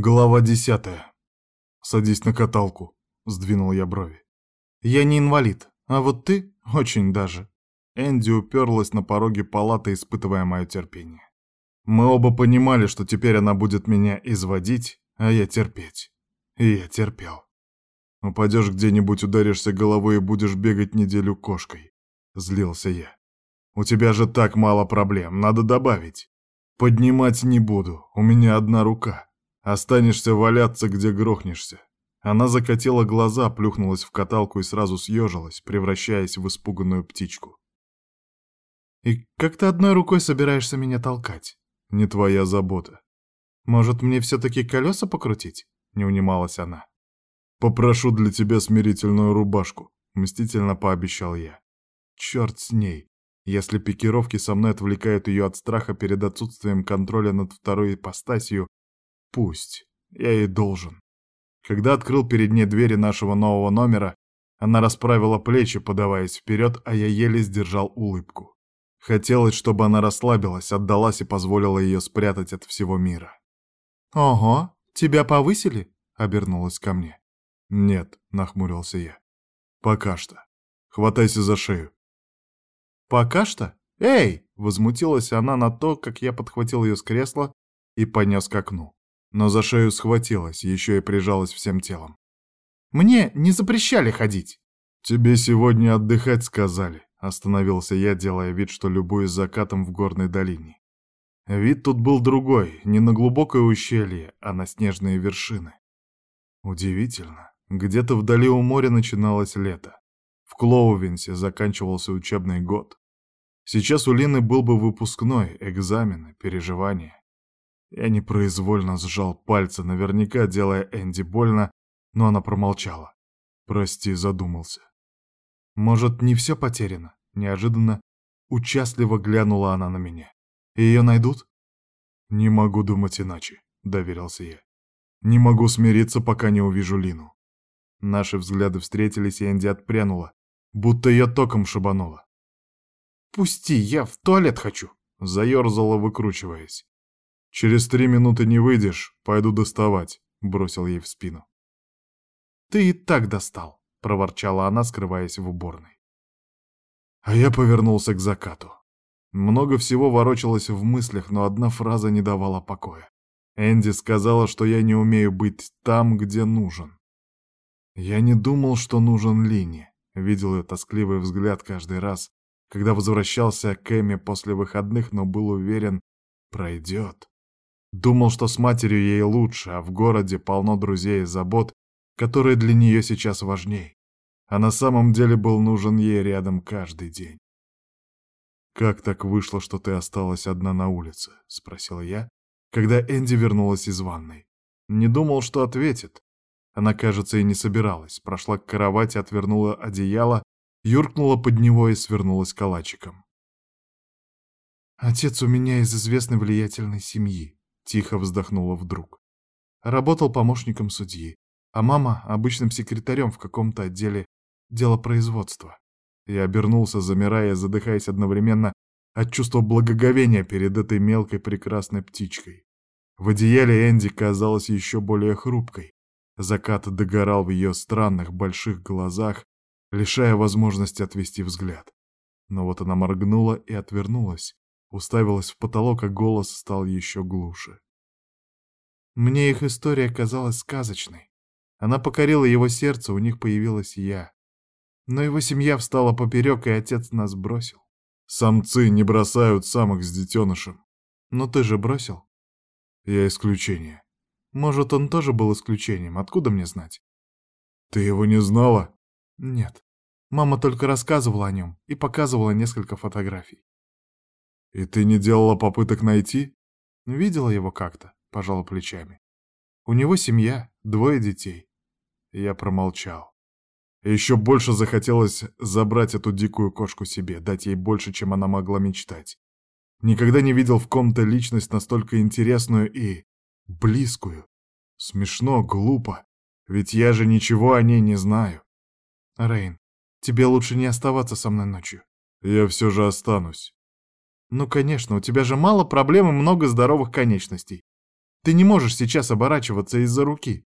Глава десятая. «Садись на каталку», — сдвинул я брови. «Я не инвалид, а вот ты очень даже». Энди уперлась на пороге палаты, испытывая мое терпение. Мы оба понимали, что теперь она будет меня изводить, а я терпеть. И я терпел. «Упадешь где-нибудь, ударишься головой и будешь бегать неделю кошкой», — злился я. «У тебя же так мало проблем, надо добавить. Поднимать не буду, у меня одна рука». Останешься валяться, где грохнешься. Она закатила глаза, плюхнулась в каталку и сразу съежилась, превращаясь в испуганную птичку. «И как ты одной рукой собираешься меня толкать?» «Не твоя забота». «Может, мне все-таки колеса покрутить?» — не унималась она. «Попрошу для тебя смирительную рубашку», — мстительно пообещал я. «Черт с ней. Если пикировки со мной отвлекают ее от страха перед отсутствием контроля над второй ипостасью, Пусть. Я ей должен. Когда открыл перед ней двери нашего нового номера, она расправила плечи, подаваясь вперед, а я еле сдержал улыбку. Хотелось, чтобы она расслабилась, отдалась и позволила ее спрятать от всего мира. «Ого, тебя повысили?» — обернулась ко мне. «Нет», — нахмурился я. «Пока что. Хватайся за шею». «Пока что? Эй!» — возмутилась она на то, как я подхватил ее с кресла и понес к окну но за шею схватилась, еще и прижалась всем телом. «Мне не запрещали ходить!» «Тебе сегодня отдыхать сказали», — остановился я, делая вид, что любуюсь закатом в горной долине. Вид тут был другой, не на глубокое ущелье, а на снежные вершины. Удивительно, где-то вдали у моря начиналось лето. В Клоувенсе заканчивался учебный год. Сейчас у Лины был бы выпускной, экзамены, переживания. Я непроизвольно сжал пальцы, наверняка делая Энди больно, но она промолчала. Прости, задумался. Может, не все потеряно? Неожиданно, участливо глянула она на меня. Ее найдут? Не могу думать иначе, доверился я. Не могу смириться, пока не увижу Лину. Наши взгляды встретились, и Энди отпрянула, будто ее током шибанула. «Пусти, я в туалет хочу!» — заерзала, выкручиваясь. «Через три минуты не выйдешь, пойду доставать», — бросил ей в спину. «Ты и так достал», — проворчала она, скрываясь в уборной. А я повернулся к закату. Много всего ворочалось в мыслях, но одна фраза не давала покоя. Энди сказала, что я не умею быть там, где нужен. Я не думал, что нужен Лине. Видел ее тоскливый взгляд каждый раз, когда возвращался к Эми после выходных, но был уверен, пройдет. Думал, что с матерью ей лучше, а в городе полно друзей и забот, которые для нее сейчас важней. А на самом деле был нужен ей рядом каждый день. «Как так вышло, что ты осталась одна на улице?» — спросил я, когда Энди вернулась из ванной. Не думал, что ответит. Она, кажется, и не собиралась. Прошла к кровати, отвернула одеяло, юркнула под него и свернулась калачиком. «Отец у меня из известной влиятельной семьи», Тихо вздохнула вдруг. Работал помощником судьи, а мама — обычным секретарем в каком-то отделе делопроизводства. Я обернулся, замирая, задыхаясь одновременно от чувства благоговения перед этой мелкой прекрасной птичкой. В одеяле Энди казалась еще более хрупкой. Закат догорал в ее странных больших глазах, лишая возможности отвести взгляд. Но вот она моргнула и отвернулась, уставилась в потолок, а голос стал еще глуше. Мне их история казалась сказочной. Она покорила его сердце, у них появилась я. Но его семья встала поперек, и отец нас бросил. Самцы не бросают самых с детенышем. Но ты же бросил. Я исключение. Может, он тоже был исключением, откуда мне знать? Ты его не знала? Нет. Мама только рассказывала о нем и показывала несколько фотографий. «И ты не делала попыток найти?» «Видела его как-то», — пожала плечами. «У него семья, двое детей». Я промолчал. Еще больше захотелось забрать эту дикую кошку себе, дать ей больше, чем она могла мечтать. Никогда не видел в ком-то личность настолько интересную и близкую. Смешно, глупо, ведь я же ничего о ней не знаю. Рейн, тебе лучше не оставаться со мной ночью. Я все же останусь. Ну, конечно, у тебя же мало проблем и много здоровых конечностей. Ты не можешь сейчас оборачиваться из-за руки.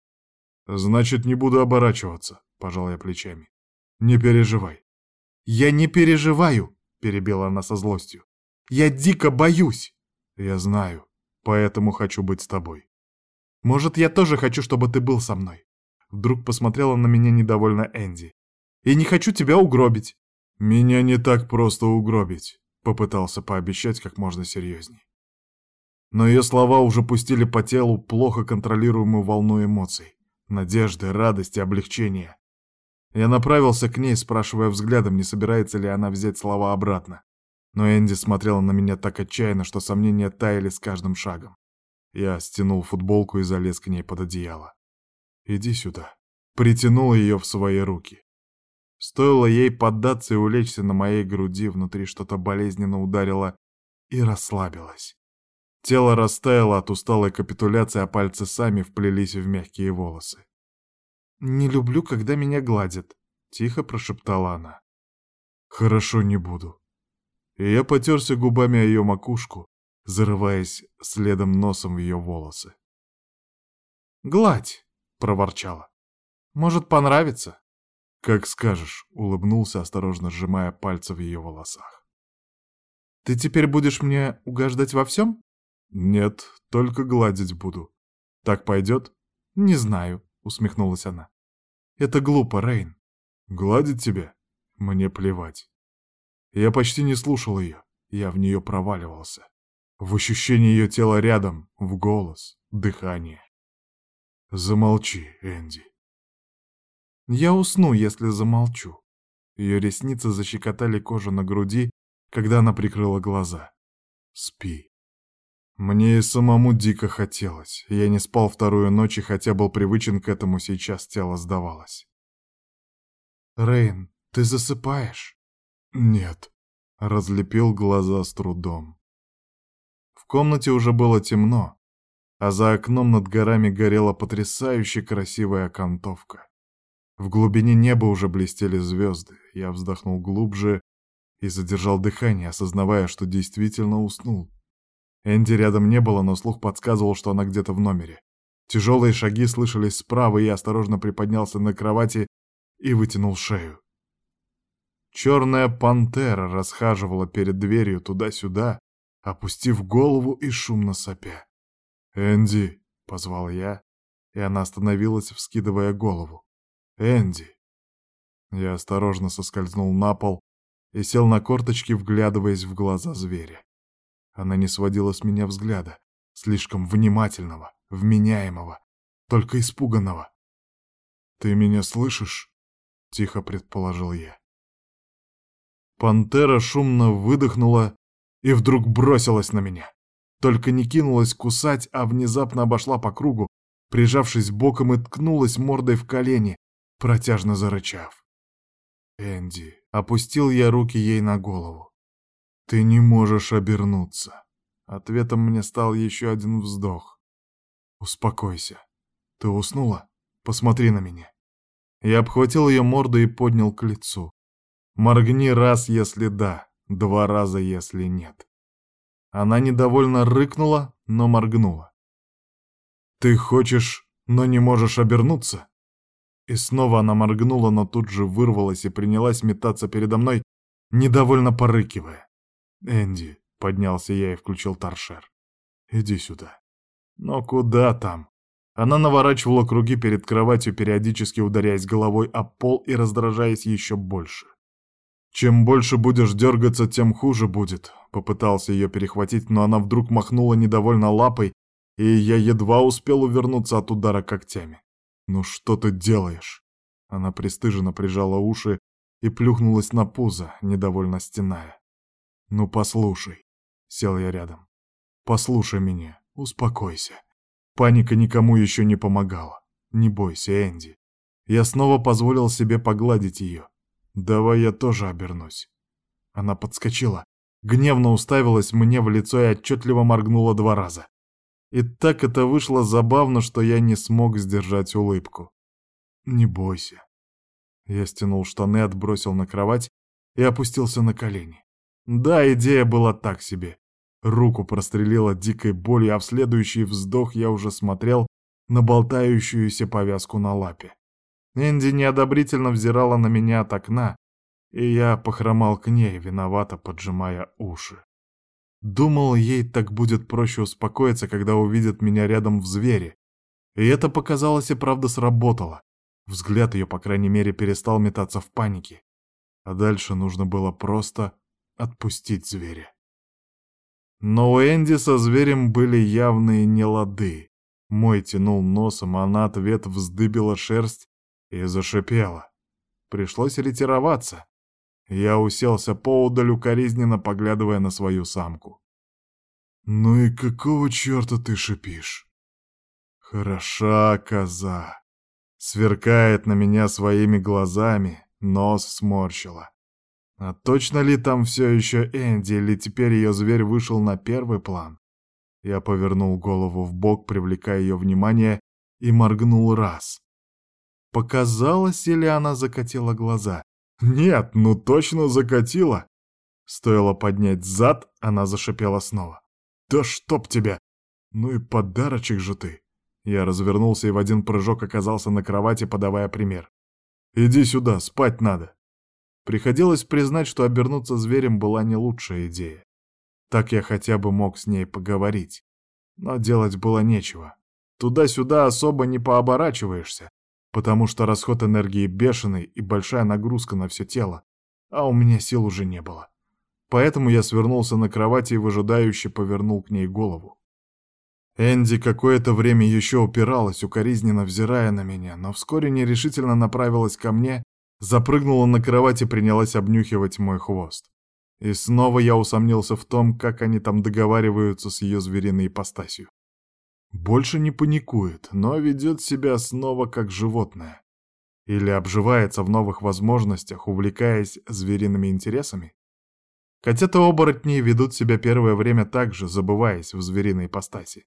Значит, не буду оборачиваться, пожал я плечами. Не переживай. Я не переживаю, перебила она со злостью. Я дико боюсь. Я знаю, поэтому хочу быть с тобой. Может, я тоже хочу, чтобы ты был со мной. Вдруг посмотрела на меня недовольно Энди. И не хочу тебя угробить. Меня не так просто угробить, попытался пообещать как можно серьезней. Но ее слова уже пустили по телу плохо контролируемую волну эмоций. Надежды, радости, облегчения. Я направился к ней, спрашивая взглядом, не собирается ли она взять слова обратно. Но Энди смотрела на меня так отчаянно, что сомнения таяли с каждым шагом. Я стянул футболку и залез к ней под одеяло. «Иди сюда». Притянул ее в свои руки. Стоило ей поддаться и улечься на моей груди, внутри что-то болезненно ударило и расслабилось. Тело растаяло от усталой капитуляции, а пальцы сами вплелись в мягкие волосы. «Не люблю, когда меня гладят», — тихо прошептала она. «Хорошо, не буду». И я потерся губами о ее макушку, зарываясь следом носом в ее волосы. «Гладь!» — проворчала. «Может, понравится?» «Как скажешь», — улыбнулся, осторожно сжимая пальцы в ее волосах. «Ты теперь будешь мне угождать во всем?» «Нет, только гладить буду. Так пойдет?» «Не знаю», — усмехнулась она. «Это глупо, Рейн». «Гладить тебя? Мне плевать». Я почти не слушал ее, я в нее проваливался. В ощущение ее тела рядом, в голос, дыхание. Замолчи, Энди. Я усну, если замолчу. Ее ресницы защекотали кожу на груди, когда она прикрыла глаза. Спи. Мне и самому дико хотелось. Я не спал вторую ночь и хотя был привычен к этому, сейчас тело сдавалось. Рейн, ты засыпаешь? Нет. Разлепил глаза с трудом. В комнате уже было темно, а за окном над горами горела потрясающе красивая окантовка. В глубине неба уже блестели звезды. Я вздохнул глубже и задержал дыхание, осознавая, что действительно уснул. Энди рядом не было, но слух подсказывал, что она где-то в номере. Тяжелые шаги слышались справа, и я осторожно приподнялся на кровати и вытянул шею. Черная пантера расхаживала перед дверью туда-сюда, опустив голову и шумно сопя. «Энди!» — позвал я, и она остановилась, вскидывая голову. «Энди!» Я осторожно соскользнул на пол и сел на корточки, вглядываясь в глаза зверя. Она не сводила с меня взгляда, слишком внимательного, вменяемого, только испуганного. «Ты меня слышишь?» — тихо предположил я. Пантера шумно выдохнула и вдруг бросилась на меня. Только не кинулась кусать, а внезапно обошла по кругу, прижавшись боком и ткнулась мордой в колени, протяжно зарычав. «Энди», — опустил я руки ей на голову. «Ты не можешь обернуться». Ответом мне стал еще один вздох. «Успокойся. Ты уснула? Посмотри на меня». Я обхватил ее морду и поднял к лицу. «Моргни раз, если да, два раза, если нет». Она недовольно рыкнула, но моргнула. «Ты хочешь, но не можешь обернуться?» И снова она моргнула, но тут же вырвалась и принялась метаться передо мной, недовольно порыкивая. «Энди», — поднялся я и включил торшер. «Иди сюда». «Но куда там?» Она наворачивала круги перед кроватью, периодически ударяясь головой о пол и раздражаясь еще больше. «Чем больше будешь дергаться, тем хуже будет», — попытался ее перехватить, но она вдруг махнула недовольно лапой, и я едва успел увернуться от удара когтями. «Ну что ты делаешь?» Она пристыженно прижала уши и плюхнулась на пузо, недовольно стеная. «Ну послушай», — сел я рядом. «Послушай меня, успокойся. Паника никому еще не помогала. Не бойся, Энди. Я снова позволил себе погладить ее. Давай я тоже обернусь». Она подскочила, гневно уставилась мне в лицо и отчетливо моргнула два раза. И так это вышло забавно, что я не смог сдержать улыбку. «Не бойся». Я стянул штаны, отбросил на кровать и опустился на колени. Да, идея была так себе. Руку прострелила дикой болью, а в следующий вздох я уже смотрел на болтающуюся повязку на лапе. Энди неодобрительно взирала на меня от окна, и я похромал к ней, виновато поджимая уши. Думал, ей так будет проще успокоиться, когда увидит меня рядом в звере. И это показалось и правда сработало. Взгляд ее, по крайней мере, перестал метаться в панике. А дальше нужно было просто отпустить зверя. Но у Энди со зверем были явные нелады. Мой тянул носом, а она ответ вздыбила шерсть и зашипела. Пришлось ретироваться. Я уселся поудаль, укоризненно поглядывая на свою самку. «Ну и какого черта ты шипишь?» «Хороша коза!» Сверкает на меня своими глазами, нос сморщила. А точно ли там все еще Энди, или теперь ее зверь вышел на первый план? Я повернул голову в бок, привлекая ее внимание, и моргнул раз. Показалось, или она закатила глаза? Нет, ну точно закатила. Стоило поднять зад, она зашипела снова. «Да чтоб тебя! Ну и подарочек же ты!» Я развернулся и в один прыжок оказался на кровати, подавая пример. «Иди сюда, спать надо!» Приходилось признать, что обернуться зверем была не лучшая идея. Так я хотя бы мог с ней поговорить. Но делать было нечего. Туда-сюда особо не пооборачиваешься, потому что расход энергии бешеный и большая нагрузка на все тело, а у меня сил уже не было. Поэтому я свернулся на кровати и выжидающе повернул к ней голову. Энди какое-то время еще упиралась, укоризненно взирая на меня, но вскоре нерешительно направилась ко мне, запрыгнула на кровать и принялась обнюхивать мой хвост. И снова я усомнился в том, как они там договариваются с ее звериной ипостасью. Больше не паникует, но ведет себя снова как животное. Или обживается в новых возможностях, увлекаясь звериными интересами. Котята-оборотни ведут себя первое время так же, забываясь в звериной ипостаси.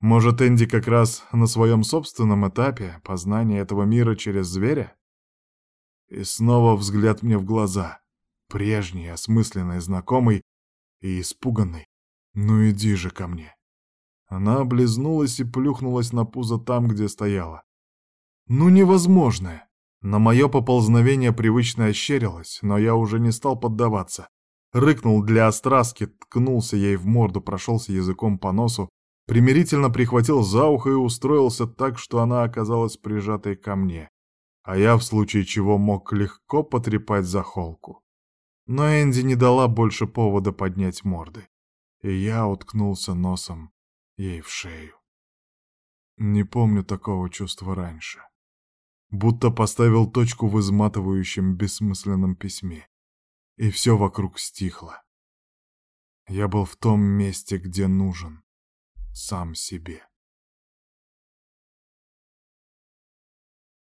Может, Энди как раз на своем собственном этапе познания этого мира через зверя? И снова взгляд мне в глаза. Прежний, осмысленный, знакомый и испуганный. Ну иди же ко мне. Она облизнулась и плюхнулась на пузо там, где стояла. Ну невозможное! На мое поползновение привычно ощерилась, но я уже не стал поддаваться. Рыкнул для остраски, ткнулся ей в морду, прошелся языком по носу, примирительно прихватил за ухо и устроился так, что она оказалась прижатой ко мне, а я в случае чего мог легко потрепать за холку. Но Энди не дала больше повода поднять морды, и я уткнулся носом ей в шею. Не помню такого чувства раньше. Будто поставил точку в изматывающем бессмысленном письме, и все вокруг стихло. Я был в том месте, где нужен сам себе.